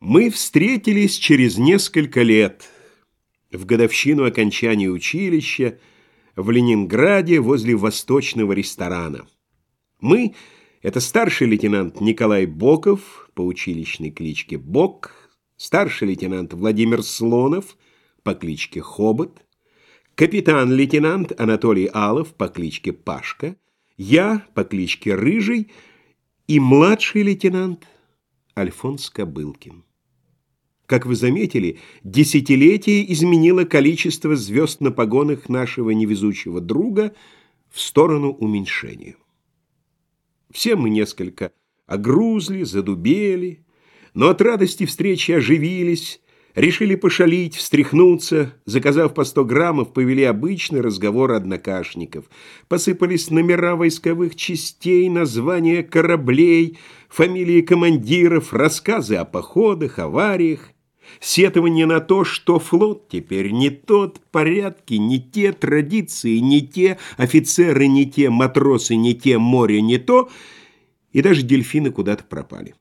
Мы встретились через несколько лет, в годовщину окончания училища, в Ленинграде возле восточного ресторана. Мы — это старший лейтенант Николай Боков по училищной кличке Бок, старший лейтенант Владимир Слонов по кличке Хобот, капитан-лейтенант Анатолий Алов по кличке Пашка, я по кличке Рыжий и младший лейтенант Альфонс Кобылкин. Как вы заметили, десятилетие изменило количество звезд на погонах нашего невезучего друга в сторону уменьшения. Все мы несколько огрузли, задубели, но от радости встречи оживились, решили пошалить, встряхнуться, заказав по сто граммов, повели обычный разговор однокашников. Посыпались номера войсковых частей, названия кораблей, фамилии командиров, рассказы о походах, авариях. Сетование на то, что флот теперь не тот, порядки не те, традиции не те, офицеры не те, матросы не те, море не то, и даже дельфины куда-то пропали.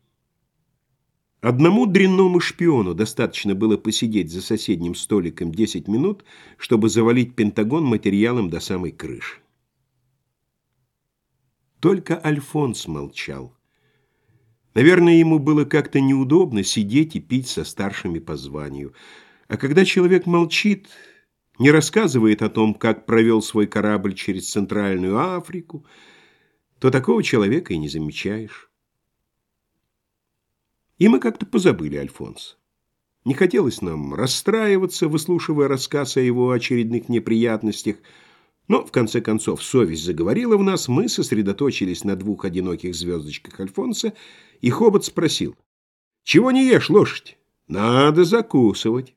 Одному дрянному шпиону достаточно было посидеть за соседним столиком 10 минут, чтобы завалить Пентагон материалом до самой крыши. Только Альфонс молчал. Наверное, ему было как-то неудобно сидеть и пить со старшими по званию. А когда человек молчит, не рассказывает о том, как провел свой корабль через Центральную Африку, то такого человека и не замечаешь. И мы как-то позабыли Альфонс. Не хотелось нам расстраиваться, выслушивая рассказ о его очередных неприятностях, но, в конце концов, совесть заговорила в нас, мы сосредоточились на двух одиноких звездочках Альфонса, и Хобот спросил, «Чего не ешь, лошадь? Надо закусывать».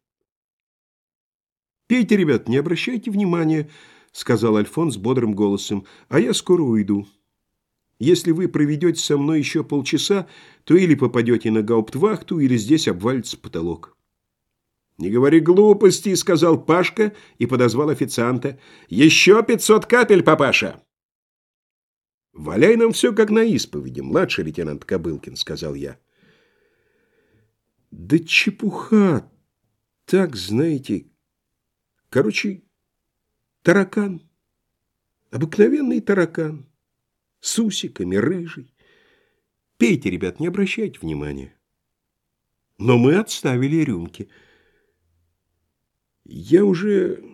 «Пейте, ребят, не обращайте внимания», — сказал Альфонс бодрым голосом, «а я скоро уйду. Если вы проведете со мной еще полчаса, то или попадете на гауптвахту, или здесь обвалится потолок». «Не говори глупости», — сказал Пашка и подозвал официанта. «Еще пятьсот капель, папаша!» «Валяй нам все, как на исповеди, младший лейтенант Кобылкин», — сказал я. «Да чепуха! Так, знаете... Короче, таракан. Обыкновенный таракан. С усиками, рыжий. Пейте, ребят, не обращайте внимания». Но мы отставили рюмки — я уже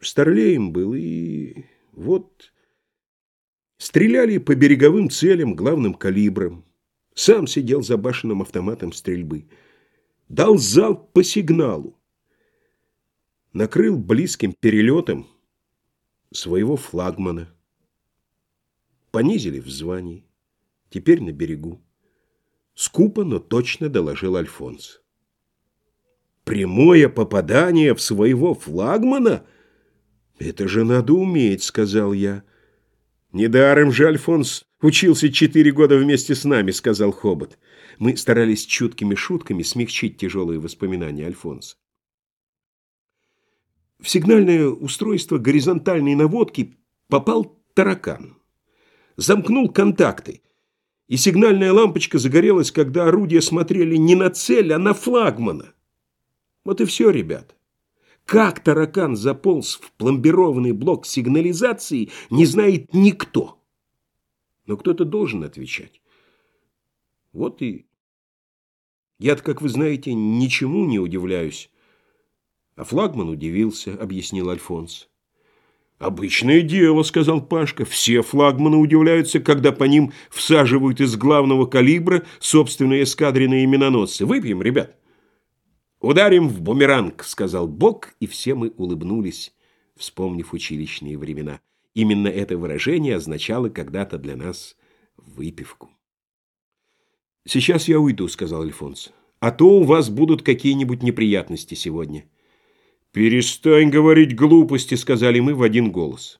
старлеем был, и вот стреляли по береговым целям главным калибром. Сам сидел за башенным автоматом стрельбы. Дал залп по сигналу. Накрыл близким перелетом своего флагмана. Понизили в звании. Теперь на берегу. Скупо, но точно доложил Альфонс. Прямое попадание в своего флагмана? Это же надо уметь, сказал я. Недаром же Альфонс учился четыре года вместе с нами, сказал Хобот. Мы старались чуткими шутками смягчить тяжелые воспоминания Альфонса. В сигнальное устройство горизонтальной наводки попал таракан. Замкнул контакты, и сигнальная лампочка загорелась, когда орудия смотрели не на цель, а на флагмана. Вот и все, ребят. Как таракан заполз в пломбированный блок сигнализации, не знает никто. Но кто-то должен отвечать. Вот и... Я-то, как вы знаете, ничему не удивляюсь. А флагман удивился, объяснил Альфонс. «Обычное дело», — сказал Пашка. «Все флагманы удивляются, когда по ним всаживают из главного калибра собственные эскадренные миноносцы. Выпьем, ребят?» «Ударим в бумеранг», — сказал Бог, и все мы улыбнулись, вспомнив училищные времена. Именно это выражение означало когда-то для нас выпивку. «Сейчас я уйду», — сказал Альфонс. «А то у вас будут какие-нибудь неприятности сегодня». «Перестань говорить глупости», — сказали мы в один голос.